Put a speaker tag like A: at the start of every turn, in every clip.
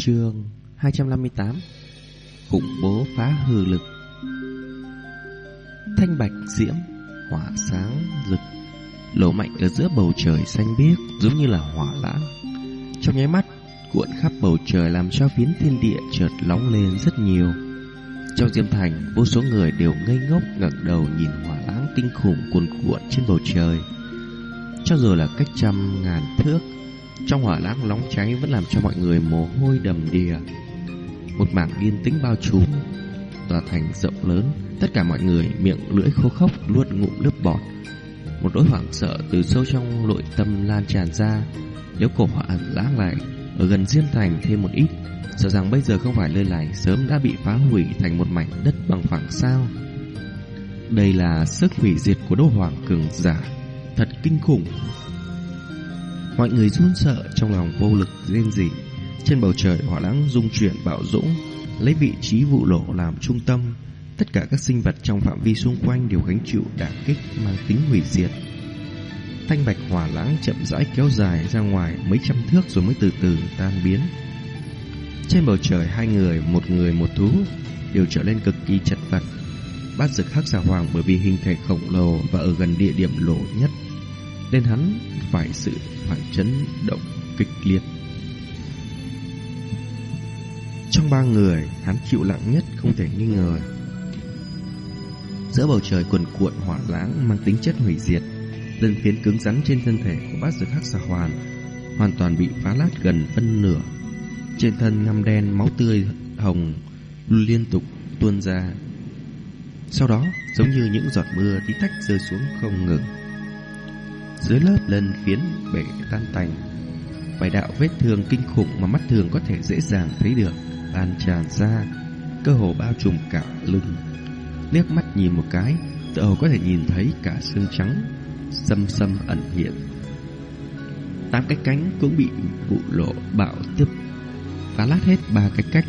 A: Chương 258 Khủng bố phá hư lực. Thanh bạch diễm Hỏa sáng rực Lỗ mạnh ở giữa bầu trời xanh biếc Giống như là hỏa lãng. Trong nháy mắt cuộn khắp bầu trời Làm cho phiến thiên địa chợt nóng lên rất nhiều. Trong diêm thành Vô số người đều ngây ngốc ngẩng đầu Nhìn hỏa lãng kinh khủng cuồn cuộn trên bầu trời. Cho dù là cách trăm ngàn thước trong hỏa lãng nóng cháy vẫn làm cho mọi người mồ hôi đầm đìa. Một mảng yên tĩnh bao trùm, tòa thành rộng lớn, tất cả mọi người miệng lưỡi khô khốc luôn ngụm nước bọt. Một nỗi hoảng sợ từ sâu trong nội tâm lan tràn ra. Nếu cổ hỏa lãng lại ở gần Diêm Thành thêm một ít, sợ rằng bây giờ không phải nơi này sớm đã bị phá hủy thành một mảnh đất bằng phẳng sao. Đây là sức hủy diệt của đô hoàng cường giả, thật kinh khủng. Mọi người run sợ trong lòng vô lực rên rỉ. Trên bầu trời hỏa lãng dung chuyển bạo dũng, lấy vị trí vụ lộ làm trung tâm. Tất cả các sinh vật trong phạm vi xung quanh đều gánh chịu đả kích mang tính hủy diệt. Thanh bạch hỏa lãng chậm rãi kéo dài ra ngoài mấy trăm thước rồi mới từ từ tan biến. Trên bầu trời hai người, một người một thú đều trở nên cực kỳ chật vật. Bát dực hắc xà hoàng bởi vì hình thể khổng lồ và ở gần địa điểm lộ nhất nên hắn phải sự phản chấn động kịch liệt. Trong ba người, hắn chịu lặng nhất không thể nghi ngờ. Giữa bầu trời cuồn cuộn hỏa lãng mang tính chất hủy diệt, lần phiến cứng rắn trên thân thể của bát dược hắc xà hoàn hoàn toàn bị phá lát gần phân nửa. Trên thân ngăm đen máu tươi hồng liên tục tuôn ra. Sau đó, giống như những giọt mưa tí tách rơi xuống không ngừng. Dưới lớp lần phiến bể tan tành. Vài đạo vết thương kinh khủng mà mắt thường có thể dễ dàng thấy được Lan tràn ra, Cơ hồ bao trùm cả lưng. Liếc mắt nhìn một cái Tự hồ có thể nhìn thấy cả xương trắng Xâm xâm ẩn hiện. Tám cái cánh cũng bị vụ lộ bạo tiếp Phá lát hết ba cái cách.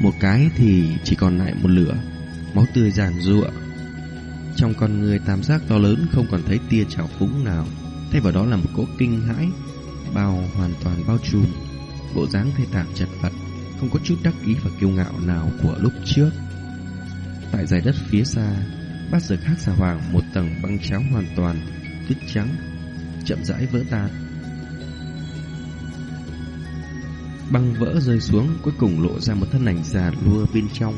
A: Một cái thì chỉ còn lại một lửa, Máu tươi giàn ruộng trong con người tam giác to lớn không còn thấy tia trào phúng nào. Thay vào đó là một cỗ kinh hãi, Bao hoàn toàn bao trùm. Bộ dáng thê thảm chật vật, Không có chút đắc ý và kiêu ngạo nào của lúc trước. Tại giải đất phía xa, Bát giới khác xà hoàng, Một tầng băng cháo hoàn toàn, Tuyết trắng, Chậm rãi vỡ tan. Băng vỡ rơi xuống, Cuối cùng lộ ra một thân ảnh già lua bên trong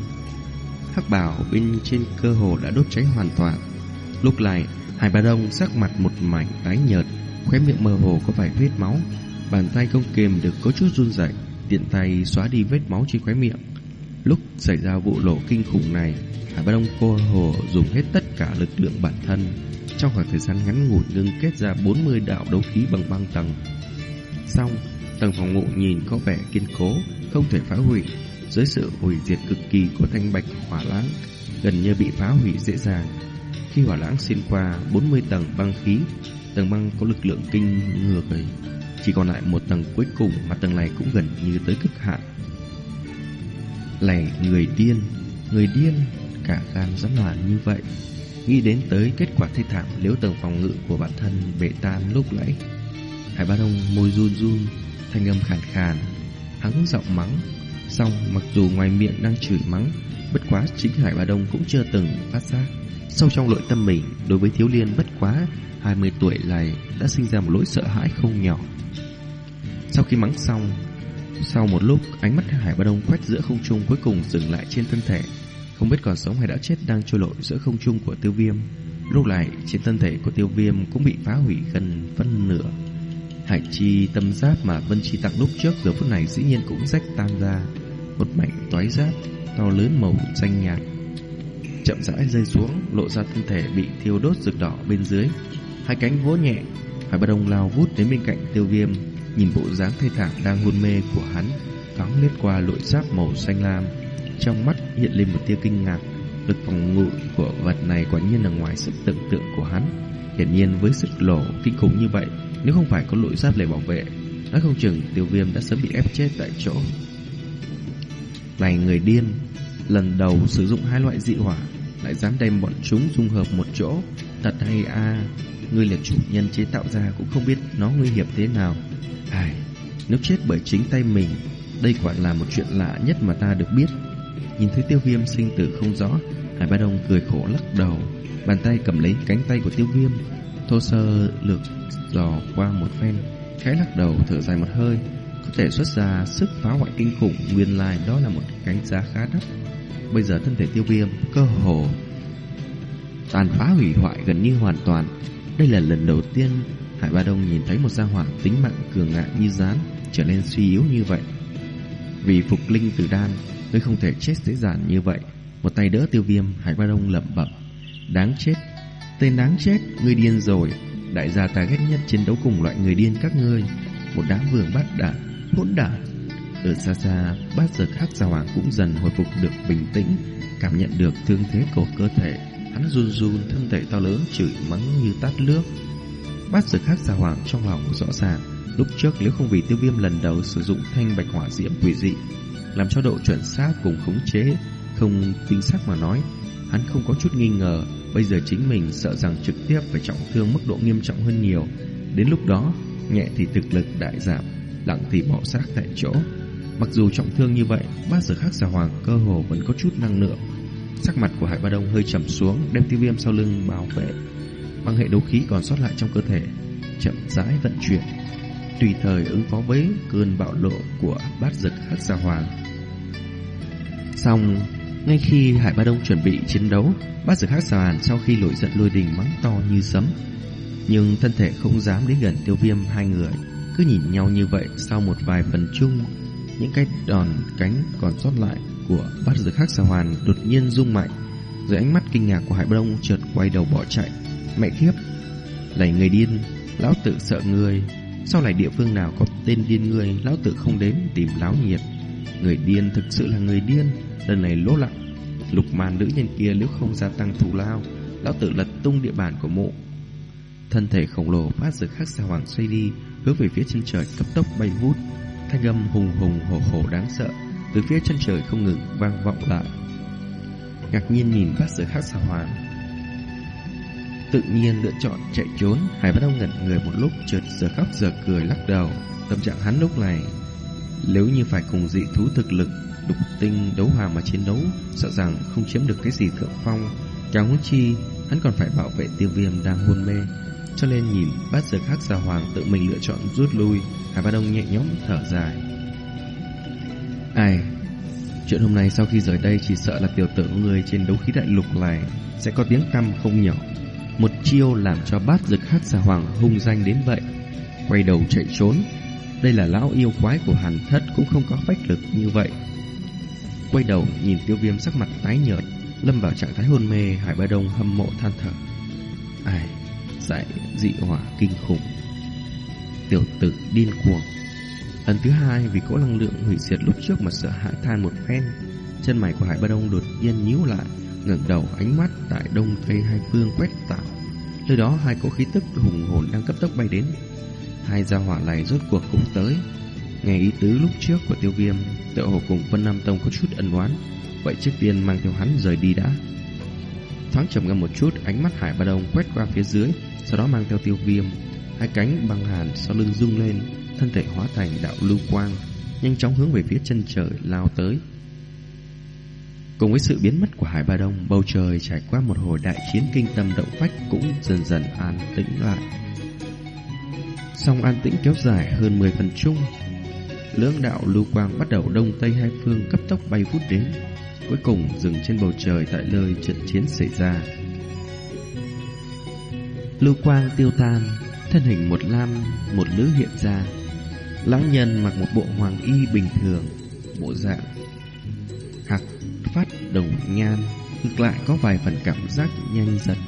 A: hắc bảo bên trên cơ hồ đã đốt cháy hoàn toàn. Lúc này, Hải Ba Đông sắc mặt một mảnh tái nhợt, khóe miệng mơ hồ có vài vết máu, bàn tay không kềm được có chút run rẩy, tiện tay xóa đi vết máu trên khóe miệng. Lúc xảy ra vụ nổ kinh khủng này, Hải Ba Đông cô hồ dùng hết tất cả lực lượng bản thân, trong khoảng thời gian ngắn ngủi ngưng kết ra 40 đạo đấu khí bằng băng tầng. Xong, tầng phòng ngủ nhìn có vẻ kiên cố, không thể phá hủy, dưới sự hủy diệt cực kỳ của thanh bạch hỏa lãng, gần như bị phá hủy dễ dàng. Khi hỏa lãng xuyên qua 40 tầng băng khí, tầng băng có lực lượng kinh ngược ấy. Chỉ còn lại một tầng cuối cùng mà tầng này cũng gần như tới cực hạn. Lẻ người điên, người điên, cả gan dám làm như vậy. Nghĩ đến tới kết quả thê thảm nếu tầng phòng ngự của bản thân bể tan lúc nãy. Hải Ba Đông môi run run, thanh âm khàn khàn, hắn giọng mắng, Xong, mặc dù ngoài miệng đang chửi mắng, Bất quá chính Hải Bà Đông cũng chưa từng phát giác. Sâu trong nội tâm mình, Đối với thiếu liên bất quá 20 tuổi này đã sinh ra một nỗi sợ hãi không nhỏ. Sau khi mắng xong, Sau một lúc, Ánh mắt Hải Bà Đông quét giữa không trung Cuối cùng dừng lại trên thân thể. Không biết còn sống hay đã chết đang trôi lội giữa không trung của tiêu viêm. Lúc này, trên thân thể của tiêu viêm Cũng bị phá hủy gần phân nửa. Hải chi tâm giáp mà Vân Chi tặng lúc trước giờ phút này dĩ nhiên cũng rách tan ra một mảnh toái giáp to lớn màu xanh nhạt. Chậm rãi rơi xuống, lộ ra thân thể bị thiêu đốt rực đỏ bên dưới. Hai cánh vỗ nhẹ hải ba đông lao vút đến bên cạnh tiêu viêm, nhìn bộ dáng thê thảm đang hôn mê của hắn, thoáng lướt qua lội giáp màu xanh lam. Trong mắt hiện lên một tia kinh ngạc, lực phòng ngự của vật này quả nhiên là ngoài sức tưởng tượng của hắn. Hiển nhiên với sức lổ kinh khủng như vậy, nếu không phải có lội giáp để bảo vệ đã không chừng tiêu viêm đã sớm bị ép chết tại chỗ này người điên, Lần đầu sử dụng hai loại dị hỏa, Lại dám đem bọn chúng dung hợp một chỗ. Thật hay a người là chủ nhân chế tạo ra Cũng không biết nó nguy hiểm thế nào. Ai Nếu chết bởi chính tay mình, Đây quả là một chuyện lạ nhất mà ta được biết. Nhìn thấy tiêu viêm sinh tử không rõ, Hải Ba Đông cười khổ lắc đầu, Bàn tay cầm lấy cánh tay của tiêu viêm, Thô sơ lược dò qua một phen, Khẽ lắc đầu, thở dài một hơi. Có thể xuất ra sức phá hoại kinh khủng. Nguyên lai đó là một cánh giá khá đắt. Bây giờ thân thể tiêu viêm cơ hồ tàn phá hủy hoại gần như hoàn toàn. Đây là lần đầu tiên Hải Ba Đông nhìn thấy một gia hỏa tính mạng cường ngại như rán Trở nên suy yếu như vậy. Vì phục linh từ đan Ngươi không thể chết dễ dàng như vậy. Một tay đỡ tiêu viêm, Hải Ba Đông lẩm bẩm, Đáng chết, Tên đáng chết, Ngươi điên rồi. Đại gia ta ghét nhất chiến đấu cùng loại người điên các ngươi. Một đám vương bát đạn Hỗn đản. Ở xa xa, Bát giờ khác gia hoàng cũng dần hồi phục được bình tĩnh, Cảm nhận được thương thế của cơ thể. Hắn run run, thân thể to lớn Chửi mắng như tát nước Bát giờ khác gia hoàng trong lòng rõ ràng, Lúc trước nếu không vì tiêu viêm lần đầu sử dụng thanh bạch hỏa diễm quỷ dị, Làm cho độ chuẩn xác cùng khống chế Không chính xác mà nói, Hắn không có chút nghi ngờ, Bây giờ chính mình sợ rằng trực tiếp phải trọng thương mức độ nghiêm trọng hơn nhiều. Đến lúc đó, Nhẹ thì thực lực đại giảm lặng thì bỏ xác tại chỗ. Mặc dù trọng thương như vậy Bát giờ khác giả hoàng cơ hồ vẫn có chút năng lượng. Sắc mặt của Hải Ba Đông hơi trầm xuống Đem tiêu viêm sau lưng bảo vệ. Bằng hệ đấu khí còn sót lại trong cơ thể Chậm rãi vận chuyển. Tùy thời ứng phó với cơn bạo lộ Của bát dực hắc giả hoàng. Xong ngay khi Hải Ba Đông chuẩn bị chiến đấu, bát Dực hắc xà sau khi nổi giận lôi đình mắng to như sấm. Nhưng thân thể không dám đến gần tiêu viêm hai người, cứ nhìn nhau như vậy sau một vài phần chung. Những cái đòn cánh còn sót lại của bát dược khắc xà hoàn đột nhiên rung mạnh. Dưới ánh mắt kinh ngạc của Hải Ba Đông chợt quay đầu bỏ chạy. Mẹ khiếp! Lầy người điên, lão tử sợ người. Sau này địa phương nào có tên điên người, lão tử không đến tìm láo nhiệt. Người điên thực sự là người điên lần này lỗ lặng lục màn nữ nhân kia nếu không gia tăng thù lao lão tử lật tung địa bàn của mộ thân thể khổng lồ phát dược khắc xa hoàng xoay đi hướng về phía chân trời cấp tốc bay vút. Thanh âm hùng hùng hổ hổ đáng sợ từ phía chân trời không ngừng vang vọng lại. Ngạc nhiên nhìn bát giới khắc xà hoàn tự nhiên lựa chọn chạy trốn, hải bắt đầu ngẩn người một lúc, chợt giờ khóc giờ cười lắc đầu. Tâm trạng hắn lúc này, nếu như phải cùng dị thú thực lực đục tinh đấu hòa mà chiến đấu, sợ rằng không chiếm được cái gì thượng phong. Càng huống chi, hắn còn phải bảo vệ tiêu viêm đang hôn mê cho nên nhìn, bát giờ khác giả hoàng tự mình lựa chọn rút lui. Hải ba đông nhẹ nhõm thở dài. Ai, chuyện hôm nay sau khi rời đây chỉ sợ là tiểu tử người trên đấu khí đại lục này sẽ có tiếng tăm không nhỏ. Một chiêu làm cho bát dực khác giả hoàng hung danh đến vậy. Quay đầu chạy trốn. Đây là lão yêu quái của hàn thất cũng không có phách lực như vậy. Quay đầu nhìn tiêu viêm sắc mặt tái nhợt, Lâm vào trạng thái hôn mê, Hải Ba Đông hâm mộ than thở. Ai Giải dị hỏa kinh khủng. Tiểu tử điên cuồng. Lần thứ hai vì cỗ năng lượng hủy diệt lúc trước mà sợ hãi than một phen, Chân mày của Hải Ba Đông đột nhiên nhíu lại, ngẩng đầu ánh mắt tại đông tây hai phương quét tạo Nơi đó hai cỗ khí tức hùng hồn đang cấp tốc bay đến. Hai gia hỏa này rốt cuộc cũng tới. Nghe ý tứ lúc trước của tiêu viêm Tự hồ cùng Vân Nam Tông có chút ẩn oán, Vậy trước tiên mang theo hắn rời đi đã. Thoáng trầm ngâm một chút Ánh mắt Hải Ba Đông quét qua phía dưới Sau đó mang theo tiêu viêm. Hai cánh băng hàn sau lưng rung lên Thân thể hóa thành đạo lưu quang Nhanh chóng hướng về phía chân trời lao tới. Cùng với sự biến mất của Hải Ba Đông Bầu trời trải qua một hồi đại chiến kinh tâm động phách Cũng dần dần an tĩnh lại. Song an tĩnh kéo dài hơn 10 phần chung lưỡng đạo lưu quang bắt đầu đông tây hai phương cấp tốc bay vút đến, cuối cùng dừng trên bầu trời tại nơi trận chiến xảy ra. Lưu quang tiêu tan, thân hình một nam một nữ hiện ra. Lão nhân mặc một bộ hoàng y bình thường, bộ dạng hạc phát đồng nhan, ngược lại có vài phần cảm giác nhanh giật.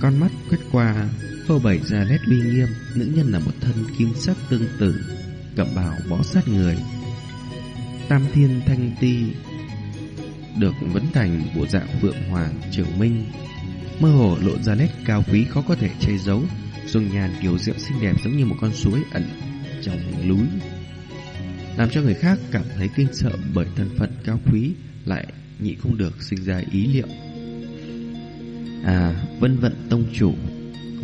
A: Con mắt quét qua, phô bày ra nét uy nghiêm, nữ nhân là một thân kim sắc tương tự cẩm bào bó sát người. Tam thiên thanh ti. Được vấn thành bộ dạng vượng hoàng trường minh, mơ hồ lộ ra nét cao quý khó có thể che giấu, dung nhan kiều diễm xinh đẹp giống như một con suối ẩn trong núi, làm cho người khác cảm thấy kinh sợ bởi thân phận cao quý lại nhị không được sinh ra ý liệu. À, vân vận tông chủ,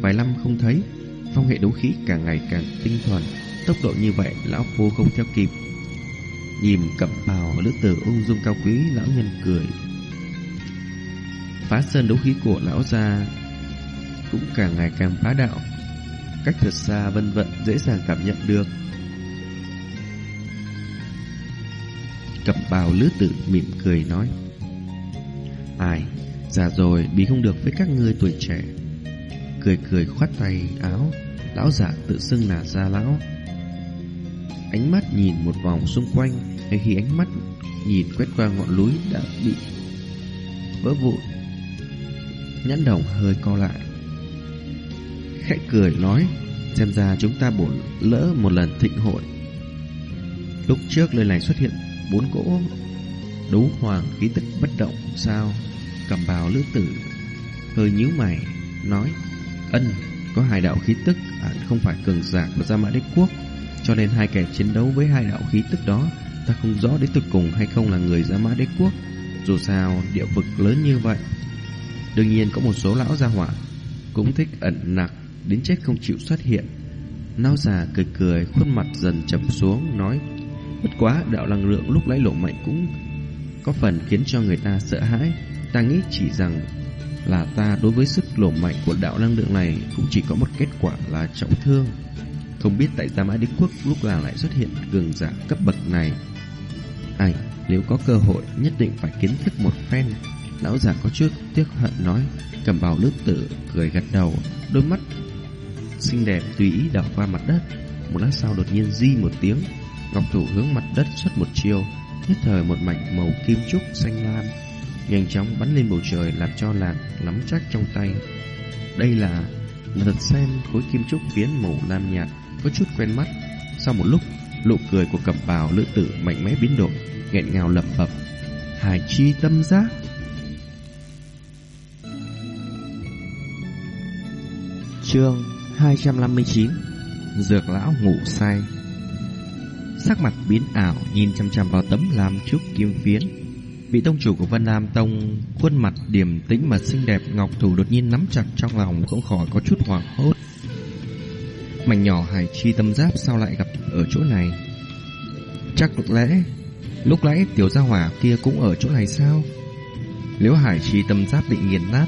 A: vài năm không thấy, phong hệ đấu khí càng ngày càng tinh thuần, Tốc độ như vậy lão phu không theo kịp. Nhìn cặp bào nữ tử ung dung cao quý Lão nhân cười. Phá sơn đấu khí của lão gia Cũng càng ngày càng phá đạo. Cách thật xa vân vận dễ dàng cảm nhận được. Cặp bào lứa tử mỉm cười nói, Ai, Già rồi bí không được với các ngươi tuổi trẻ. Cười cười khoát tay áo, Lão giả tự xưng là gia lão. Ánh mắt nhìn một vòng xung quanh ngay khi ánh mắt nhìn quét qua ngọn núi đã bị vỡ vụn. Nhãn đồng hơi co lại. Khẽ cười nói, Xem ra chúng ta bổn lỡ một lần thịnh hội. Lúc trước nơi này xuất hiện bốn cỗ đấu hoàng khí tức bất động sao, cầm bào lữ tử, hơi nhíu mày, nói, ân, có hai đạo khí tức hẳn không phải cường giả của gia mã đế quốc, cho nên hai kẻ chiến đấu với hai đạo khí tức đó ta không rõ đến tuyệt cùng hay không là người gia mã đế quốc. Dù sao, địa vực lớn như vậy. Đương nhiên có một số lão gia hỏa cũng thích ẩn nặc, đến chết không chịu xuất hiện. Nao già cười cười, Khuôn mặt dần trầm xuống, Nói, Bất quá, đạo năng lượng lúc lấy lộ mạnh cũng Có phần khiến cho người ta sợ hãi. Ta nghĩ chỉ rằng Là ta đối với sức lộ mạnh của đạo năng lượng này Cũng chỉ có một kết quả là trọng thương. Không biết tại Gia Mã Đế Quốc Lúc nào lại xuất hiện cường giả cấp bậc này ảnh Nếu có cơ hội nhất định phải kiến thức một phen Lão giả có chút tiếc hận nói Cầm bào lướt tử cười gật đầu Đôi mắt xinh đẹp tùy ý đảo qua mặt đất. Một lát sau đột nhiên di một tiếng, ngọc thủ hướng mặt đất xuất một chiều nhất thời một mảnh màu kim trúc xanh lam nhanh chóng bắn lên bầu trời làm cho lạc nắm chắc trong tay. Đây là lật xem khối kim trúc phiến màu lam nhạt có chút quen mắt. Sau một lúc, nụ cười của cẩm bào lữ tử mạnh mẽ biến đổi, nghẹn ngào lẩm bẩm, hải chi tâm giác. Chương 259 Dược lão ngủ say. Sắc mặt biến ảo Nhìn chăm chăm vào tấm làm trúc kim phiến. Vị tông chủ của Vân Nam Tông Khuôn mặt điềm tĩnh mà xinh đẹp Ngọc thủ đột nhiên nắm chặt trong lòng Không khỏi có chút hoảng hốt Mảnh nhỏ hải chi tâm giáp Sao lại gặp ở chỗ này Chắc lẽ Lúc nãy tiểu gia hỏa kia cũng ở chỗ này sao Nếu hải chi tâm giáp bị nghiền nát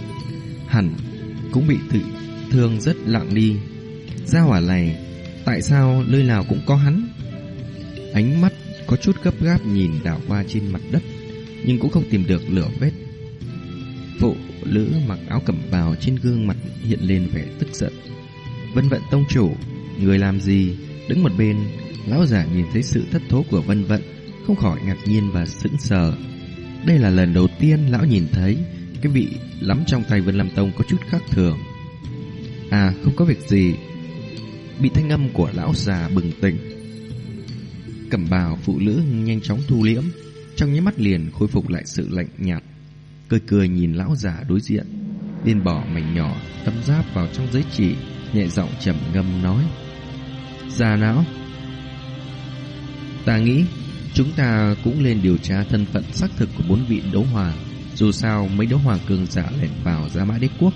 A: Hẳn cũng bị tự thương rất lặng đi. Gia hỏa này, tại sao nơi nào cũng có hắn? Ánh mắt có chút gấp gáp nhìn đảo qua trên mặt đất, nhưng cũng không tìm được lửa vết. Phụ nữ mặc áo cẩm bào trên gương mặt hiện lên vẻ tức giận. Vân vận tông chủ, người làm gì? Đứng một bên, lão giả nhìn thấy sự thất thố của vân vận, không khỏi ngạc nhiên và sững sờ. Đây là lần đầu tiên lão nhìn thấy cái vị lắm trong tay Vân Lam Tông có chút khác thường. À không có việc gì Bị thanh âm của lão già bừng tỉnh Cẩm bào phụ nữ nhanh chóng thu liễm Trong những mắt liền khôi phục lại sự lạnh nhạt Cười cười nhìn lão già đối diện điên bỏ mảnh nhỏ tâm giáp vào trong giấy chỉ Nhẹ giọng trầm ngâm nói Già não Ta nghĩ Chúng ta cũng nên điều tra thân phận xác thực của bốn vị đấu hoàng Dù sao mấy đấu hoàng cường giả lẻn vào Gia Mã Đế Quốc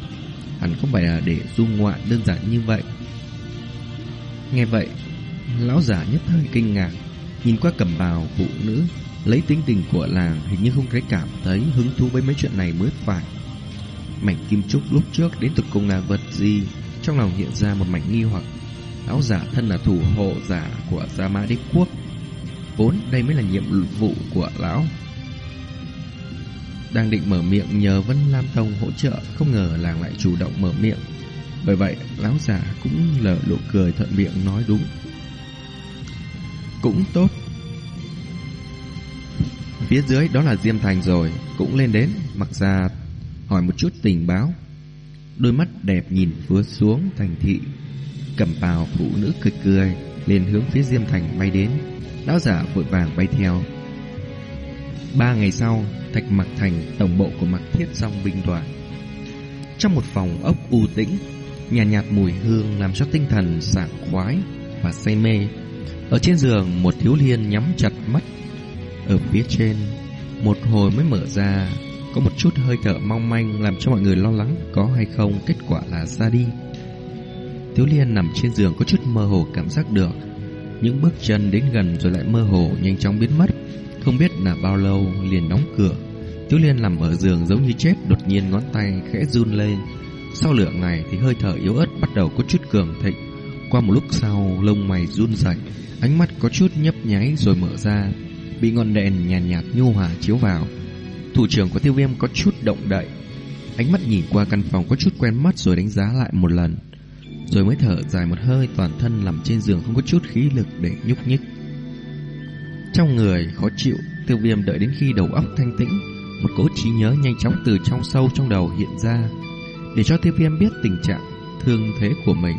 A: hẳn không phải là để du ngoạn đơn giản như vậy. Nghe vậy, lão giả nhất thời kinh ngạc, nhìn qua cầm bào phụ nữ, lấy tính tình của làng hình như không thấy cảm thấy hứng thú với mấy chuyện này mới phải. Mảnh kim trúc lúc trước đến từ cùng là vật gì, trong lòng hiện ra một mảnh nghi hoặc. Lão giả thân là thủ hộ giả của Gia Mã Đế Quốc, vốn đây mới là nhiệm vụ của lão đang định mở miệng nhờ Vân Lam Tông hỗ trợ, không ngờ làng lại chủ động mở miệng. Bởi vậy, lão giả cũng lờ lộ cười thuận miệng nói đúng. Cũng tốt. Phía dưới đó là Diêm Thành rồi, cũng lên đến, mặc ra hỏi một chút tình báo. Đôi mắt đẹp nhìn vừa xuống thành thị, cầm bào phụ nữ cười cười, liền hướng phía Diêm Thành bay đến. Lão giả vội vàng bay theo. Ba ngày sau, Thạch Mặc Thành, tổng bộ của Mặc Thiết Song binh đoàn. Trong một phòng ốc u tĩnh, nhàn nhạt mùi hương làm cho tinh thần sảng khoái và say mê. Ở trên giường, một thiếu niên nhắm chặt mắt. Ở phía trên, một hồi mới mở ra, có một chút hơi thở mong manh làm cho mọi người lo lắng có hay không kết quả là ra đi. Thiếu liên nằm trên giường có chút mơ hồ cảm giác được. Những bước chân đến gần rồi lại mơ hồ nhanh chóng biến mất. Không biết là bao lâu liền đóng cửa. Tiếu Liên nằm ở giường giống như chết Đột nhiên ngón tay khẽ run lên. Sau lượng ngày thì hơi thở yếu ớt Bắt đầu có chút cường thịnh. Qua một lúc sau lông mày run rẩy Ánh mắt có chút nhấp nháy rồi mở ra. Bị ngọn đèn nhàn nhạt, nhạt nhu hòa chiếu vào. Thủ trưởng của tiêu viêm có chút động đậy. Ánh mắt nhìn qua căn phòng có chút quen mắt rồi đánh giá lại một lần. Rồi mới thở dài một hơi, toàn thân nằm trên giường không có chút khí lực để nhúc nhích. Trong người khó chịu, Tiêu viêm đợi đến khi đầu óc thanh tĩnh, Một cỗ trí nhớ nhanh chóng từ trong sâu trong đầu hiện ra, Để cho tiêu viêm biết tình trạng thương thế của mình.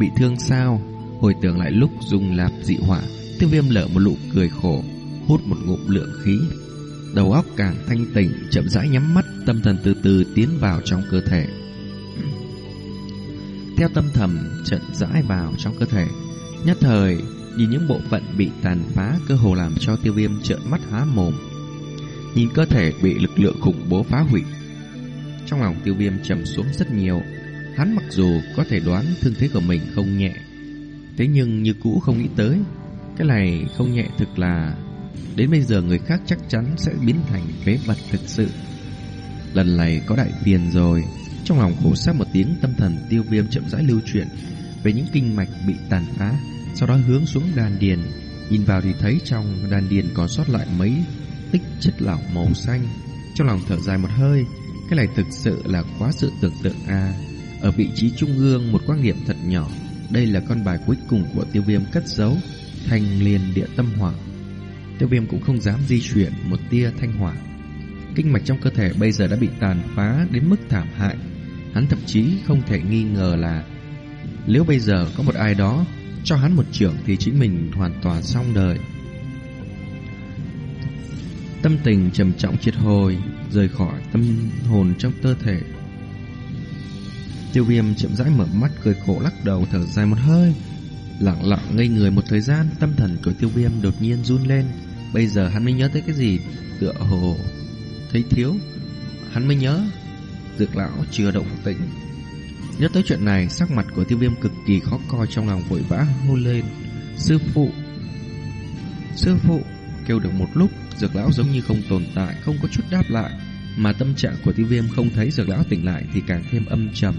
A: Bị thương sao? Hồi tưởng lại lúc dùng lạp dị hỏa, Tiêu viêm lở một nụ cười khổ, Hút một ngụm lượng khí. Đầu óc càng thanh tịnh, Chậm rãi nhắm mắt, Tâm thần từ từ tiến vào trong cơ thể. Theo tâm thầm chậm rãi vào trong cơ thể, Nhất thời, Nhìn những bộ phận bị tàn phá Cơ hồ làm cho tiêu viêm trợn mắt há mồm. Nhìn cơ thể bị lực lượng khủng bố phá hủy, Trong lòng tiêu viêm trầm xuống rất nhiều. Hắn mặc dù có thể đoán thương thế của mình không nhẹ, Thế nhưng như cũ không nghĩ tới, Cái này không nhẹ thực là Đến bây giờ người khác chắc chắn sẽ biến thành phế vật thực sự. Lần này có đại tiền rồi. Trong lòng khổ sát một tiếng, tâm thần tiêu viêm chậm rãi lưu chuyển Về những kinh mạch bị tàn phá, Sau đó hướng xuống đàn điền. Nhìn vào thì thấy trong đàn điền còn sót lại mấy tích chất lỏng màu xanh. Trong lòng thở dài một hơi, Cái này thực sự là quá sự tưởng tượng a. Ở vị trí trung ương, một quan niệm thật nhỏ. Đây là con bài cuối cùng của tiêu viêm cất giấu Thành liền địa tâm hỏa. Tiêu viêm cũng không dám di chuyển một tia thanh hỏa. Kinh mạch trong cơ thể bây giờ đã bị tàn phá đến mức thảm hại. Hắn thậm chí không thể nghi ngờ là Nếu bây giờ có một ai đó cho hắn một trưởng thì chính mình hoàn toàn xong đời. Tâm tình trầm trọng triệt hồi, Rời khỏi tâm hồn trong cơ thể. Tiêu viêm chậm rãi mở mắt, cười khổ lắc đầu, thở dài một hơi, Lặng lặng ngây người một thời gian, Tâm thần của tiêu viêm đột nhiên run lên. Bây giờ hắn mới nhớ tới cái gì? Tựa hồ Thấy thiếu. Hắn mới nhớ, Dược lão chưa động tĩnh. Nhớ tới chuyện này, Sắc mặt của tiêu viêm cực kỳ khó coi Trong lòng vội vã hô lên. Sư phụ! Sư phụ! Kêu được một lúc, Dược lão giống như không tồn tại, Không có chút đáp lại. Mà tâm trạng của tiêu viêm không thấy dược lão tỉnh lại Thì càng thêm âm trầm.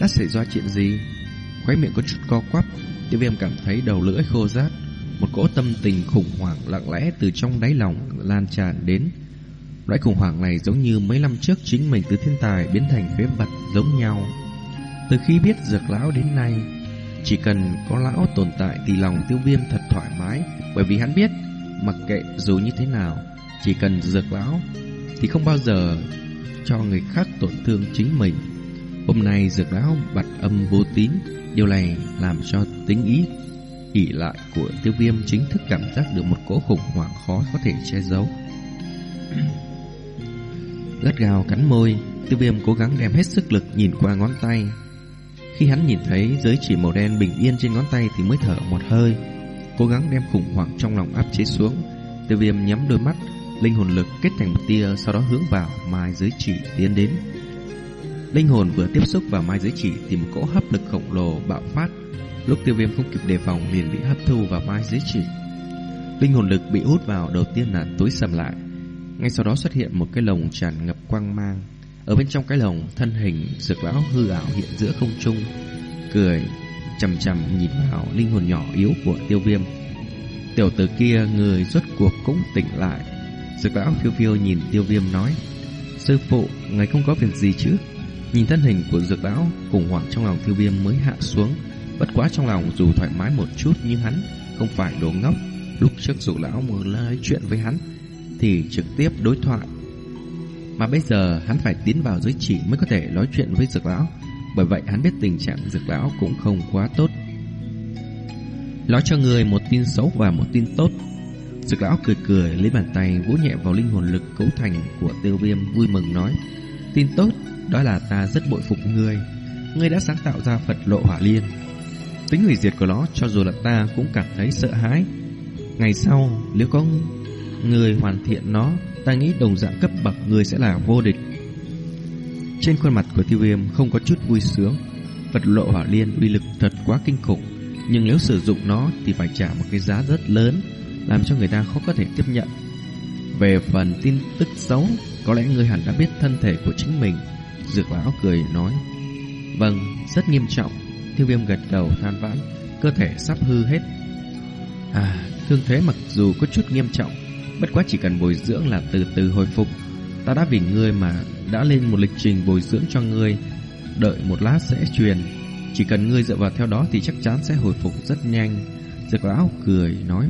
A: Đã xảy ra chuyện gì? Khóe miệng có chút co quắp. Tiêu viêm cảm thấy đầu lưỡi khô rát một cỗ tâm tình khủng hoảng lặng lẽ từ trong đáy lòng lan tràn đến. Loại khủng hoảng này giống như mấy năm trước chính mình từ thiên tài biến thành phế vật giống nhau. Từ khi biết dược lão đến nay, chỉ cần có lão tồn tại thì lòng tiêu viêm thật thoải mái bởi vì hắn biết mặc kệ dù như thế nào, chỉ cần dược lão thì không bao giờ cho người khác tổn thương chính mình. Hôm nay dược lão bật âm vô tín, điều này làm cho tính ý ỉ lại của tiêu viêm chính thức cảm giác được một cỗ khủng hoảng khó có thể che giấu. Gắt gào cắn môi, tiêu viêm cố gắng đem hết sức lực nhìn qua ngón tay. Khi hắn nhìn thấy giới chỉ màu đen bình yên trên ngón tay thì mới thở một hơi, cố gắng đem khủng hoảng trong lòng áp chế xuống. Tiêu viêm nhắm đôi mắt, linh hồn lực kết thành một tia sau đó hướng vào mai giới chỉ tiến đến. Linh hồn vừa tiếp xúc vào mai giới chỉ thì một cỗ hấp lực khổng lồ bạo phát Lúc tiêu viêm không kịp đề phòng liền bị hấp thu vào mai dưới chỉ. Linh hồn lực bị hút vào đầu tiên là tối sầm lại. Ngay sau đó xuất hiện một cái lồng tràn ngập quang mang. Ở bên trong cái lồng, thân hình dược lão hư ảo hiện giữa không trung, cười chầm chầm nhìn vào linh hồn nhỏ yếu của tiêu viêm. Tiểu tử kia người rốt cuộc cũng tỉnh lại. Dược lão phiêu phiêu nhìn tiêu viêm nói, Sư phụ, ngài không có việc gì chứ? Nhìn thân hình của dược lão, khủng hoảng trong lòng tiêu viêm mới hạ xuống. Bất quá trong lòng dù thoải mái một chút nhưng hắn không phải đồ ngốc. Lúc trước dụ lão muốn nói chuyện với hắn thì trực tiếp đối thoại. Mà bây giờ hắn phải tiến vào giới chỉ mới có thể nói chuyện với dược lão. Bởi vậy hắn biết tình trạng dược lão cũng không quá tốt. Nói cho người một tin xấu và một tin tốt. Dược lão cười cười lấy bàn tay vỗ nhẹ vào linh hồn lực cấu thành của tiêu viêm vui mừng nói. Tin tốt, đó là ta rất bội phục ngươi. Ngươi đã sáng tạo ra Phật lộ hỏa liên Tính hủy diệt của nó cho dù là ta cũng cảm thấy sợ hãi. Ngày sau, nếu có người hoàn thiện nó, ta nghĩ đồng dạng cấp bậc người sẽ là vô địch. Trên khuôn mặt của tiêu viêm không có chút vui sướng. Vật lộ hỏa liên uy lực thật quá kinh khủng. Nhưng nếu sử dụng nó thì phải trả một cái giá rất lớn, làm cho người ta khó có thể tiếp nhận. Về phần tin tức xấu, có lẽ người hẳn đã biết thân thể của chính mình. Dược lão cười nói, Vâng, rất nghiêm trọng. Tiêu viêm gật đầu than vãn, cơ thể sắp hư hết. À, thương thế mặc dù có chút nghiêm trọng, bất quá chỉ cần bồi dưỡng là từ từ hồi phục. Ta đã vì ngươi mà đã lên một lịch trình bồi dưỡng cho ngươi, đợi một lát sẽ truyền. Chỉ cần ngươi dựa vào theo đó thì chắc chắn sẽ hồi phục rất nhanh. Dược lão cười nói,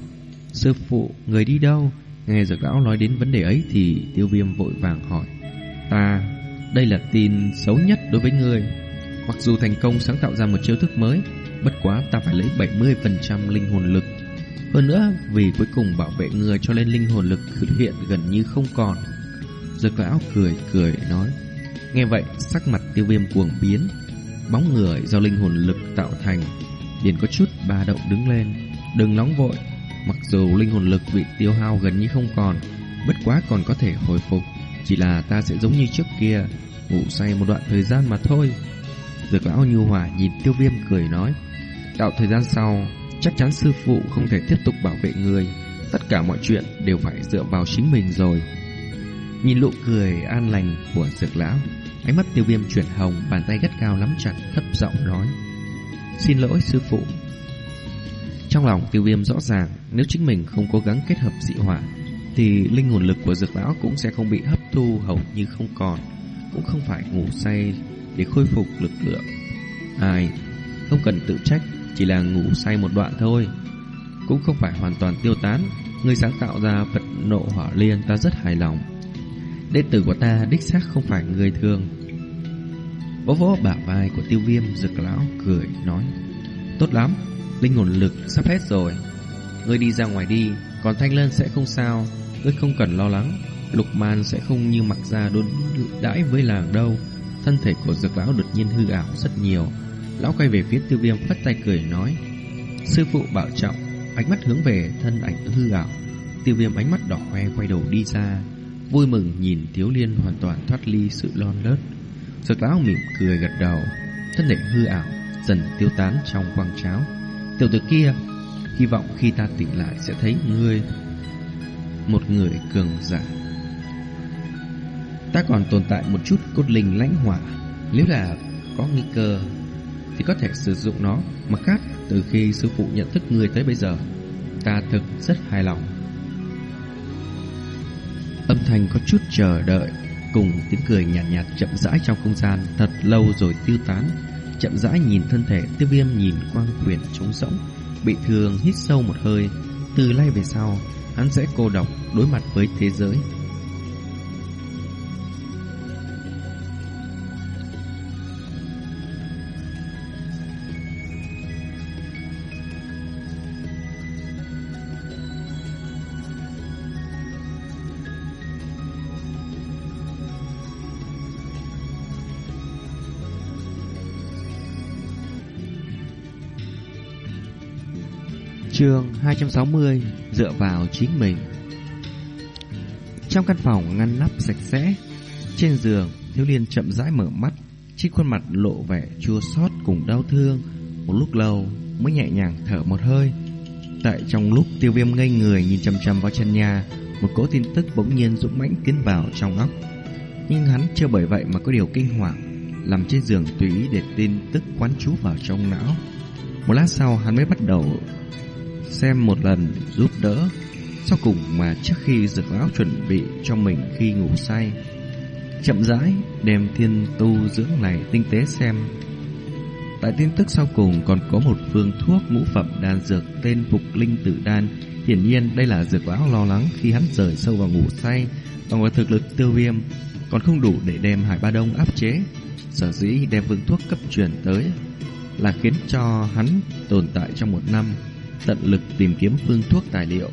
A: sư phụ, người đi đâu? Nghe dược lão nói đến vấn đề ấy thì tiêu viêm vội vàng hỏi, ta, đây là tin xấu nhất đối với ngươi. Mặc dù thành công sáng tạo ra một chiêu thức mới, bất quá ta phải lấy 70% linh hồn lực. Hơn nữa, vì cuối cùng bảo vệ người cho nên linh hồn lực hiện gần như không còn. Dược lão cười cười nói. Nghe vậy, sắc mặt tiêu viêm cuồng biến. Bóng người do linh hồn lực tạo thành, liền có chút ba động đứng lên. Đừng nóng vội, mặc dù linh hồn lực bị tiêu hao gần như không còn, bất quá còn có thể hồi phục. Chỉ là ta sẽ giống như trước kia, ngủ say một đoạn thời gian mà thôi. Dược lão nhu hòa nhìn tiêu viêm cười nói, Đạo thời gian sau, Chắc chắn sư phụ không thể tiếp tục bảo vệ người. Tất cả mọi chuyện đều phải dựa vào chính mình rồi. Nhìn nụ cười an lành của dược lão, Ánh mắt tiêu viêm chuyển hồng, Bàn tay gắt cao lắm chặt, thấp giọng nói, Xin lỗi sư phụ. Trong lòng tiêu viêm rõ ràng, Nếu chính mình không cố gắng kết hợp dị hỏa, Thì linh hồn lực của dược lão Cũng sẽ không bị hấp thu, hầu như không còn, Cũng không phải ngủ say để khôi phục lực lượng. Ai, không cần tự trách, chỉ là ngủ say một đoạn thôi. Cũng không phải hoàn toàn tiêu tán, người sáng tạo ra vật nộ hỏa liên ta rất hài lòng. Đệ tử của ta đích xác không phải người thường. Vỗ vỗ bả vai của tiêu viêm rực lão cười nói Tốt lắm, linh hồn lực sắp hết rồi Ngươi đi ra ngoài đi Còn thanh lân sẽ không sao Ngươi không cần lo lắng Lục man sẽ không như mặc ra đốn đãi với làng đâu Thân thể của dược lão đột nhiên hư ảo rất nhiều. Lão quay về phía tiêu viêm phất tay cười nói, Sư phụ bảo trọng. Ánh mắt hướng về thân ảnh hư ảo. Tiêu viêm ánh mắt đỏ hoe quay đầu đi ra, Vui mừng nhìn thiếu liên hoàn toàn thoát ly sự lon lớt. Dược lão mỉm cười gật đầu, Thân thể hư ảo dần tiêu tán trong quang cháo. Tiểu tử kia, Hy vọng khi ta tỉnh lại sẽ thấy ngươi Một người cường giả ta còn tồn tại một chút cốt linh lãnh hỏa. Nếu là có nguy cơ thì có thể sử dụng nó. Mặt khác, từ khi sư phụ nhận thức người tới bây giờ, ta thực rất hài lòng. Âm thanh có chút chờ đợi, cùng tiếng cười nhạt, nhạt chậm rãi trong không gian thật lâu rồi tiêu tán. Chậm rãi nhìn thân thể tiêu viêm nhìn quang quyền trống rỗng, bị thương hít sâu một hơi. Từ nay về sau, hắn sẽ cô độc đối mặt với thế giới trường 260 Dựa vào chính mình. Trong căn phòng ngăn nắp sạch sẽ, Trên giường, Thiếu liên chậm rãi mở mắt, Trên khuôn mặt lộ vẻ chua xót cùng đau thương. Một lúc lâu mới nhẹ nhàng thở một hơi. Tại trong lúc tiêu viêm ngây người Nhìn chầm chầm vào chân nhà, Một cỗ tin tức bỗng nhiên dũng mãnh tiến vào trong óc. Nhưng hắn chưa bởi vậy mà có điều kinh hoàng, Nằm trên giường tùy ý để tin tức quán trú vào trong não. Một lát sau hắn mới bắt đầu xem một lần giúp đỡ. Sau cùng mà trước khi dược lão chuẩn bị cho mình khi ngủ say, chậm rãi đem thiên tu dưỡng này tinh tế xem. Tại tin tức sau cùng còn có một phương thuốc ngũ phẩm đan dược tên Phục Linh Tử Đan. Hiển nhiên đây là dược lão lo lắng khi hắn rời sâu vào ngủ say, bằng vào thực lực tiêu viêm còn không đủ để đem Hải Ba Đông áp chế. Sở dĩ đem phương thuốc cấp truyền tới là khiến cho hắn tồn tại trong một năm tận lực tìm kiếm phương thuốc tài liệu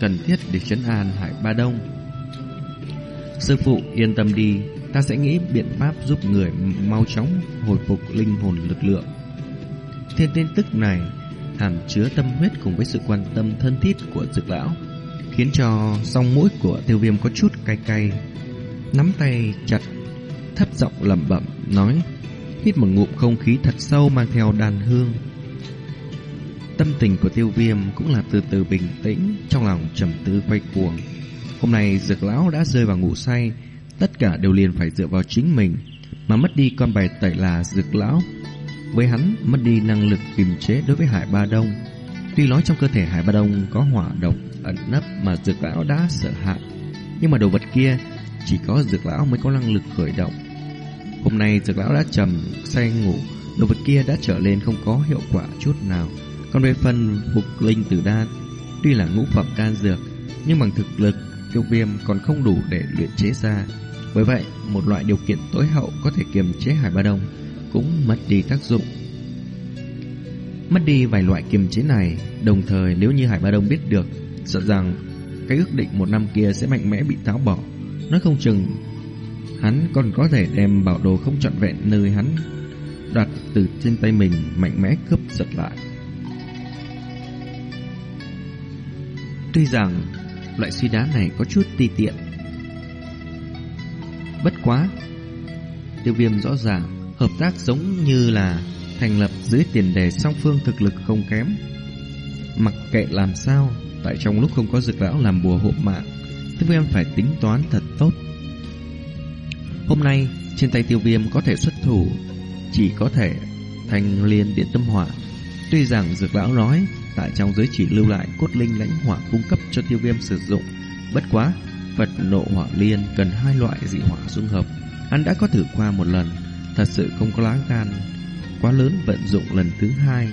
A: cần thiết để chấn an Hải Ba Đông. Sư phụ yên tâm đi, ta sẽ nghĩ biện pháp giúp người mau chóng hồi phục linh hồn lực lượng. Thiên tin tức này hàm chứa tâm huyết cùng với sự quan tâm thân thiết của dược lão, khiến cho song mũi của tiêu viêm có chút cay cay. Nắm tay chặt, thấp giọng lẩm bẩm nói, hít một ngụm không khí thật sâu mang theo đàn hương Tâm tình của tiêu viêm cũng là từ từ bình tĩnh, trong lòng trầm tư quay cuồng. Hôm nay dược lão đã rơi vào ngủ say, tất cả đều liền phải dựa vào chính mình, mà mất đi con bài tẩy là dược lão. Với hắn, mất đi năng lực kiềm chế đối với Hải Ba Đông. Tuy nói trong cơ thể Hải Ba Đông có hỏa độc ẩn nấp mà dược lão đã sợ hãi, nhưng mà đồ vật kia chỉ có dược lão mới có năng lực khởi động. Hôm nay dược lão đã trầm say ngủ, đồ vật kia đã trở lên không có hiệu quả chút nào. Còn về phần phục linh tử đan, tuy là ngũ phẩm đan dược, nhưng bằng thực lực tiêu viêm còn không đủ để luyện chế ra. Bởi vậy, một loại điều kiện tối hậu có thể kiềm chế Hải Ba Đông cũng mất đi tác dụng. Mất đi vài loại kiềm chế này, đồng thời nếu như Hải Ba Đông biết được, sợ rằng cái ước định một năm kia sẽ mạnh mẽ bị tháo bỏ. Nói không chừng, hắn còn có thể đem bảo đồ không trọn vẹn nơi hắn đoạt từ trên tay mình mạnh mẽ cướp giật lại. Tuy rằng loại suy đoán này có chút ti tiện. Bất quá, tiêu viêm rõ ràng hợp tác giống như là thành lập dưới tiền đề song phương thực lực không kém. Mặc kệ làm sao, tại trong lúc không có dược lão làm bùa hộ mạng, tiêu viêm phải tính toán thật tốt. Hôm nay, trên tay tiêu viêm có thể xuất thủ, chỉ có thể thành liên điện tâm hỏa. Tuy rằng dược lão nói tại trong giới chỉ lưu lại cốt linh lãnh hỏa cung cấp cho tiêu viêm sử dụng. Bất quá, Phật nộ hỏa liên cần hai loại dị hỏa dung hợp. Hắn đã có thử qua một lần, thật sự không có lá gan quá lớn vận dụng lần thứ hai.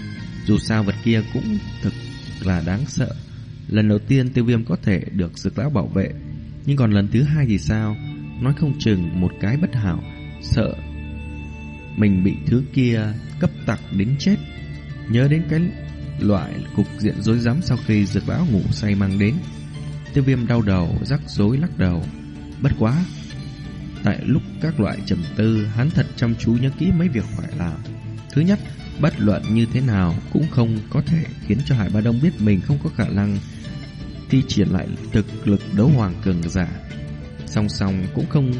A: Dù sao vật kia cũng thực là đáng sợ. Lần đầu tiên tiêu viêm có thể được dược lão bảo vệ, nhưng còn lần thứ hai thì sao? Nói không chừng một cái bất hảo, sợ mình bị thứ kia cấp tặc đến chết. Nhớ đến cái loại cục diện rối rắm sau khi dược bão ngủ say mang đến. Tiêu viêm đau đầu, rắc rối lắc đầu. Bất quá, tại lúc các loại trầm tư, hắn thật chăm chú nhớ kỹ mấy việc phải làm. Thứ nhất, bất luận như thế nào cũng không có thể khiến cho Hải Ba Đông biết mình không có khả năng thi triển lại thực lực đấu hoàng cường giả. Song song cũng không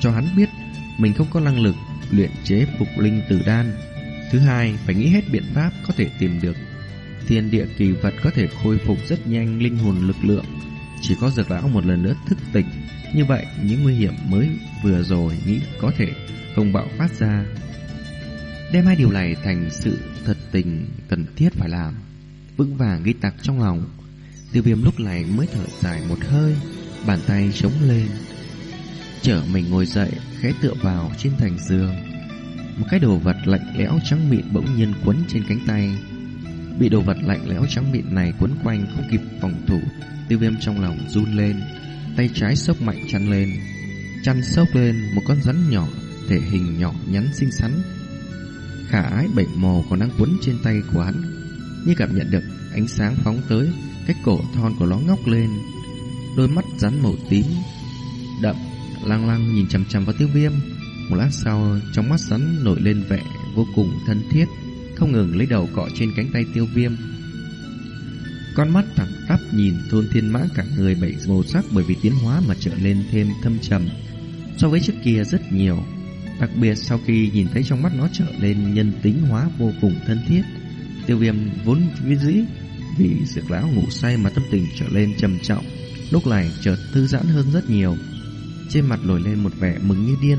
A: cho hắn biết mình không có năng lực luyện chế phục linh tử đan. Thứ hai, phải nghĩ hết biện pháp có thể tìm được thiên địa kỳ vật có thể khôi phục rất nhanh linh hồn lực lượng. Chỉ có dược lão một lần nữa thức tỉnh, như vậy những nguy hiểm mới vừa rồi nghĩ có thể không bạo phát ra. Đem hai điều này thành sự thật tình cần thiết phải làm. Vững vàng ghi tạc trong lòng, tiêu viêm lúc này mới thở dài một hơi, bàn tay chống lên. Chở mình ngồi dậy, khẽ tựa vào trên thành giường. Một cái đồ vật lạnh lẽo trắng mịn bỗng nhiên quấn trên cánh tay, Bị đồ vật lạnh lẽo trắng mịn này quấn quanh không kịp phòng thủ, tiêu viêm trong lòng run lên, tay trái sốc mạnh chăn lên. Chăn sốc lên một con rắn nhỏ, thể hình nhỏ nhắn xinh xắn. Khả ái bảy màu còn đang quấn trên tay của hắn, như cảm nhận được ánh sáng phóng tới, cái cổ thon của nó ngóc lên. Đôi mắt rắn màu tím, đậm, lang lang nhìn chằm chằm vào tiêu viêm. Một lát sau, trong mắt rắn nổi lên vẻ vô cùng thân thiết không ngừng lấy đầu cọ trên cánh tay tiêu viêm. Con mắt thẳng tắp nhìn thôn thiên mã cả người bảy màu sắc bởi vì tiến hóa mà trở lên thêm thâm trầm so với trước kia rất nhiều. Đặc biệt sau khi nhìn thấy trong mắt nó trở lên nhân tính hóa vô cùng thân thiết, tiêu viêm vốn vĩ dĩ vì dược lão ngủ say mà tâm tình trở lên trầm trọng, lúc này chợt thư giãn hơn rất nhiều. Trên mặt nổi lên một vẻ mừng như điên,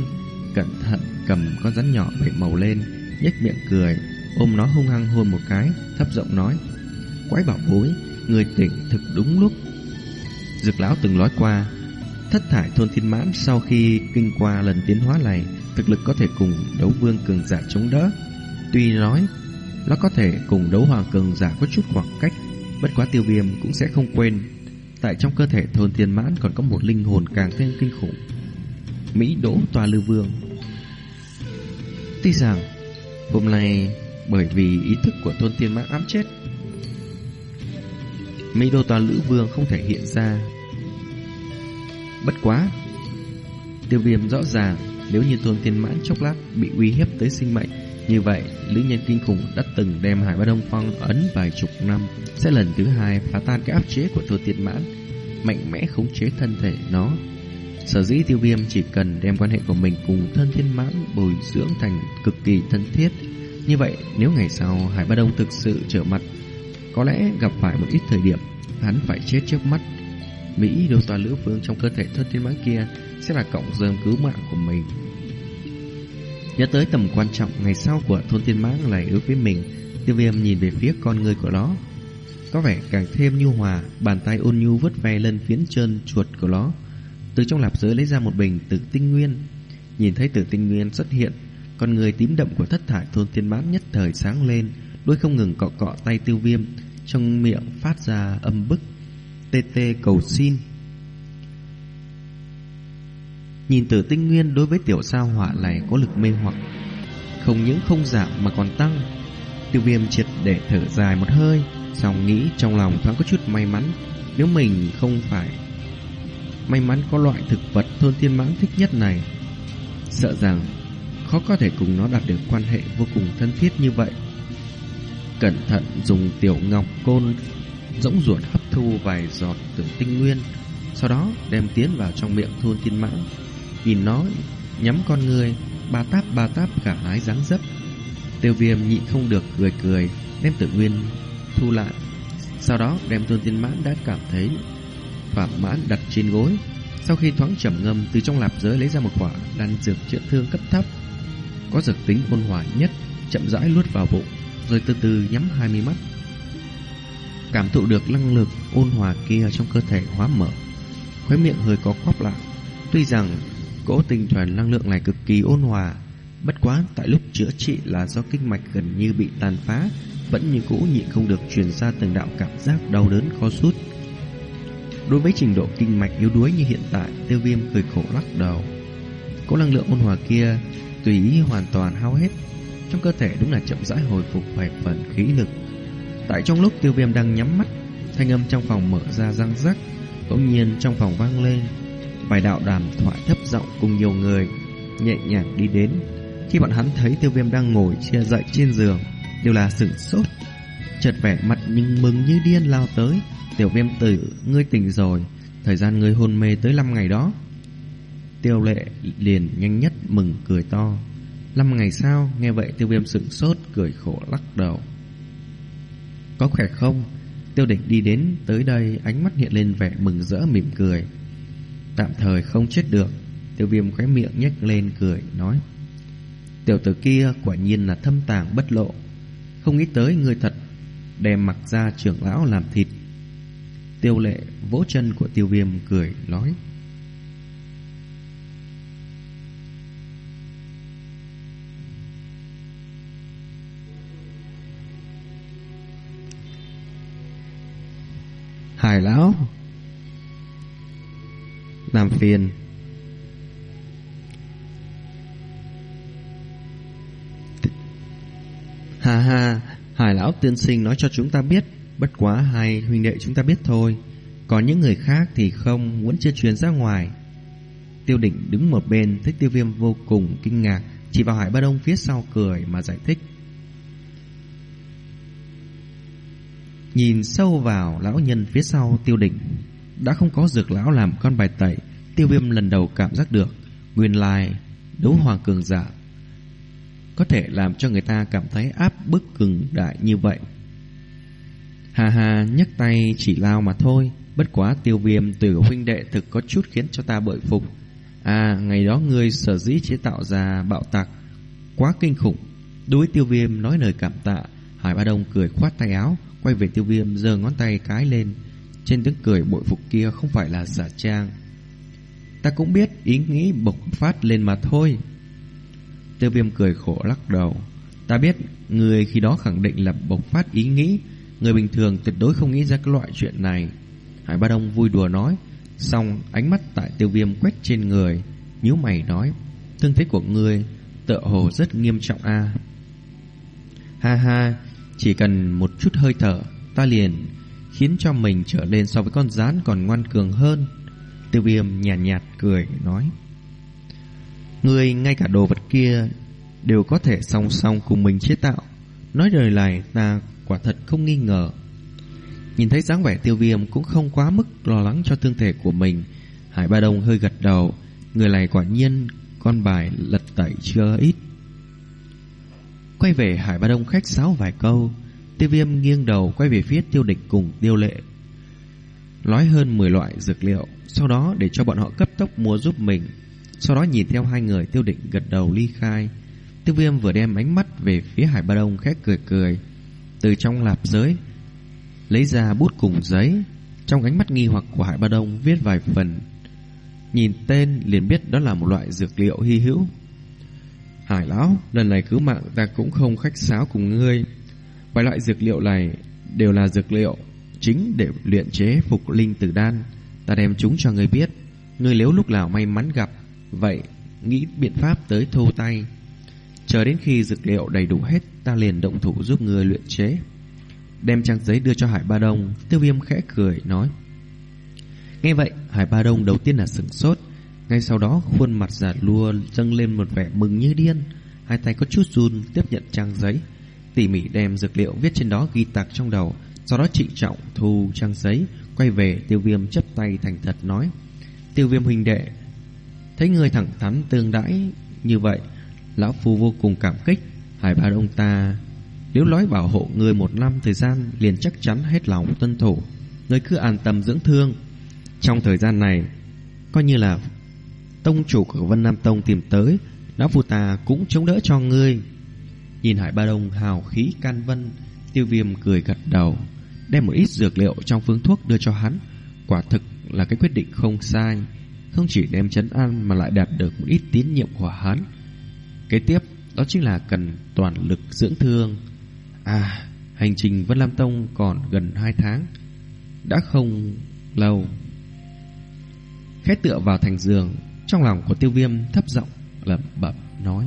A: cẩn thận cầm con rắn nhỏ bảy màu lên, nhếch miệng cười, ôm nó hung hăng hôn một cái, thấp giọng nói: "Quái bảo bối, người tỉnh thực đúng lúc." Dực lão từng nói qua, thất thải thôn thiên mãn sau khi kinh qua lần tiến hóa này, thực lực có thể cùng đấu vương cường giả chống đỡ. Tuy nói nó có thể cùng đấu hoàng cường giả có chút khoảng cách, bất quá tiêu viêm cũng sẽ không quên. Tại trong cơ thể thôn thiên mãn còn có một linh hồn càng thêm kinh khủng. Mỹ đỗ tòa lưu vương. Tuy rằng hôm nay bởi vì ý thức của thôn tiên mã ám chết. Mỹ đô toàn lữ vương không thể hiện ra. Bất quá, tiêu viêm rõ ràng nếu như thôn tiên mãn chốc lát bị uy hiếp tới sinh mệnh, như vậy lữ nhân kinh khủng đã từng đem Hải Ba Đông Phong ấn vài chục năm, sẽ lần thứ hai phá tan cái áp chế của thôn tiên mãn, mạnh mẽ khống chế thân thể nó. Sở dĩ tiêu viêm chỉ cần đem quan hệ của mình cùng thân thiên mãn bồi dưỡng thành cực kỳ thân thiết như vậy, nếu ngày sau Hải Ba Đông thực sự trở mặt Có lẽ gặp phải một ít thời điểm Hắn phải chết trước mắt. Mỹ đô toàn lữ phương trong cơ thể thôn thiên mãng kia Sẽ là cộng dơm cứu mạng của mình. Nhớ tới tầm quan trọng ngày sau của thôn thiên mãng này đối với mình Tiêu viêm nhìn về phía con người của nó. Có vẻ càng thêm nhu hòa Bàn tay ôn nhu vớt ve lên phiến trơn chuột của nó. Từ trong lạp giới lấy ra một bình tử tinh nguyên. Nhìn thấy tử tinh nguyên xuất hiện con người tím đậm của thất thải thôn tiên mãn nhất thời sáng lên, Đôi không ngừng cọ cọ tay tiêu viêm, Trong miệng phát ra âm bức, Tê tê cầu xin. Nhìn tử tinh nguyên đối với tiểu sao hỏa này có lực mê hoặc, Không những không giảm mà còn tăng. Tiêu viêm triệt để thở dài một hơi Xong nghĩ trong lòng thoáng có chút may mắn, Nếu mình không phải May mắn có loại thực vật thôn tiên mãn thích nhất này, Sợ rằng Khó có thể cùng nó đạt được quan hệ vô cùng thân thiết như vậy. Cẩn thận dùng tiểu ngọc côn Rỗng ruột hấp thu vài giọt tử tinh nguyên, Sau đó đem tiến vào trong miệng thôn thiên mãng Nhìn nó nhắm con người Ba táp ba táp cả ái dáng dấp. Tiêu viêm nhịn không được cười cười, Đem tử nguyên thu lại. Sau đó đem thôn thiên mãng đã cảm thấy Phạm mãn đặt trên gối. Sau khi thoáng trầm ngâm, Từ trong lạp giới lấy ra một quả đan dược chữa thương cấp thấp. Có dược tính ôn hòa nhất, Chậm rãi luốt vào bụng, Rồi từ từ nhắm hai mi mắt. Cảm thụ được năng lực ôn hòa kia trong cơ thể hóa mở, Khóe miệng hơi có quắp lại. Tuy rằng cỗ tinh thuần năng lượng này cực kỳ ôn hòa, Bất quá tại lúc chữa trị là do kinh mạch gần như bị tàn phá, Vẫn như cũ nhịn không được truyền ra từng đạo cảm giác đau đớn khó sút Đối với trình độ kinh mạch yếu đuối như hiện tại, Tiêu viêm cười khổ lắc đầu. Cỗ năng lượng ôn hòa kia Tùy ý hoàn toàn hao hết. Trong cơ thể đúng là chậm rãi hồi phục vài phần khí lực. Tại trong lúc tiêu viêm đang nhắm mắt, Thanh âm trong phòng mở ra răng rắc, Bỗng nhiên trong phòng vang lên Vài đạo đàm thoại thấp giọng cùng nhiều người Nhẹ nhàng đi đến. Khi bọn hắn thấy tiêu viêm đang ngồi chia dậy trên giường, Đều là sửng sốt, Chợt vẻ mặt nhưng mừng như điên lao tới. Tiểu viêm tử, Ngươi tỉnh rồi. Thời gian ngươi hôn mê tới 5 ngày đó Tiêu lệ liền nhanh nhất mừng cười to. Năm ngày sau, Nghe vậy tiêu viêm sững sốt, Cười khổ lắc đầu. Có khỏe không? Tiêu địch đi đến, tới đây Ánh mắt hiện lên vẻ mừng rỡ mỉm cười. Tạm thời không chết được, Tiêu viêm khóe miệng nhếch lên cười, Nói. Tiểu tử kia quả nhiên là thâm tàng bất lộ. Không nghĩ tới người thật Đem mặc ra trưởng lão làm thịt. Tiêu lệ vỗ chân của tiêu viêm cười, nói. Hải lão. Làm phiền Hà hà Hải lão tiên sinh nói cho chúng ta biết, Bất quá hai huynh đệ chúng ta biết thôi. Còn những người khác thì không Muốn chưa truyền ra ngoài. Tiêu định đứng một bên thích tiêu viêm vô cùng kinh ngạc, Chỉ vào hải ba đông phía sau cười mà giải thích. Nhìn sâu vào lão nhân phía sau tiêu định, Đã không có dược lão làm con bài tẩy, Tiêu viêm lần đầu cảm giác được Nguyên lai đấu hoàng cường giả Có thể làm cho người ta cảm thấy áp bức cường đại như vậy. Hà hà nhấc tay chỉ lao mà thôi, Bất quá tiêu viêm từ huynh đệ thực có chút khiến cho ta bội phục. À ngày đó ngươi sở dĩ chế tạo ra bạo tạc Quá kinh khủng, Đối tiêu viêm nói lời cảm tạ Hải Ba Đông cười khoát tay áo, Quay về tiêu viêm, giơ ngón tay cái lên. Trên tiếng cười bội phục kia không phải là giả trang. Ta cũng biết ý nghĩ bộc phát lên mà thôi. Tiêu viêm cười khổ lắc đầu. Ta biết người khi đó khẳng định là bộc phát ý nghĩ. Người bình thường tuyệt đối không nghĩ ra cái loại chuyện này. Hải Ba Đông vui đùa nói. Xong, ánh mắt tại tiêu viêm quét trên người, nhíu mày nói. Thương thế của người tựa hồ rất nghiêm trọng a. Ha ha chỉ cần một chút hơi thở Ta liền khiến cho mình trở lên so với con rán còn ngoan cường hơn. Tiêu viêm nhàn nhạt, nhạt cười nói Người ngay cả đồ vật kia Đều có thể song song cùng mình chế tạo. Nói lời này ta quả thật không nghi ngờ. Nhìn thấy dáng vẻ tiêu viêm Cũng không quá mức lo lắng cho thương thể của mình. Hải Ba Đông hơi gật đầu Người này quả nhiên Con bài lật tẩy chưa ít. Quay về Hải Ba Đông khách sáo vài câu, Tiêu viêm nghiêng đầu quay về phía tiêu địch cùng tiêu lệ. Nói hơn 10 loại dược liệu, Sau đó để cho bọn họ cấp tốc mua giúp mình. Sau đó nhìn theo hai người tiêu định gật đầu ly khai. Tiêu viêm vừa đem ánh mắt về phía Hải Ba Đông khét cười cười. Từ trong lạp giới, Lấy ra bút cùng giấy. Trong ánh mắt nghi hoặc của Hải Ba Đông viết vài phần. Nhìn tên liền biết đó là một loại dược liệu hy hữu. Hải lão Lần này cứu mạng ta cũng không khách sáo cùng ngươi. Vài loại dược liệu này Đều là dược liệu Chính để luyện chế phục linh tử đan. Ta đem chúng cho ngươi biết. Ngươi nếu lúc nào may mắn gặp, Vậy nghĩ biện pháp tới thô tay. Chờ đến khi dược liệu đầy đủ hết, Ta liền động thủ giúp ngươi luyện chế. Đem trang giấy đưa cho Hải Ba Đông. Tiêu viêm khẽ cười, nói, Nghe vậy, Hải Ba Đông đầu tiên là sửng sốt. Ngay sau đó, khuôn mặt giả lua dâng lên một vẻ mừng như điên. Hai tay có chút run, tiếp nhận trang giấy. Tỉ mỉ đem dược liệu viết trên đó ghi tạc trong đầu. Sau đó trịnh trọng thu trang giấy, Quay về tiêu viêm chấp tay thành thật nói. Tiêu viêm huynh đệ, Thấy người thẳng thắn tương đãi như vậy, Lão Phu vô cùng cảm kích. Hải ba ông ta, Nếu nói bảo hộ người một năm thời gian, Liền chắc chắn hết lòng tuân thủ. Người cứ an tâm dưỡng thương. Trong thời gian này, Coi như là Tông chủ của Vân Nam Tông tìm tới, Lão Phu ta cũng chống đỡ cho ngươi. Nhìn Hải Ba Đông hào khí can vân, Tiêu viêm cười gật đầu, Đem một ít dược liệu trong phương thuốc đưa cho hắn. Quả thực là cái quyết định không sai, Không chỉ đem chấn an Mà lại đạt được một ít tín nhiệm của hắn. Kế tiếp, Đó chính là cần toàn lực dưỡng thương. À Hành trình Vân Lam Tông còn gần 2 tháng, Đã không lâu. Khét tựa vào thành giường trong lòng của tiêu viêm thấp giọng lẩm bẩm nói.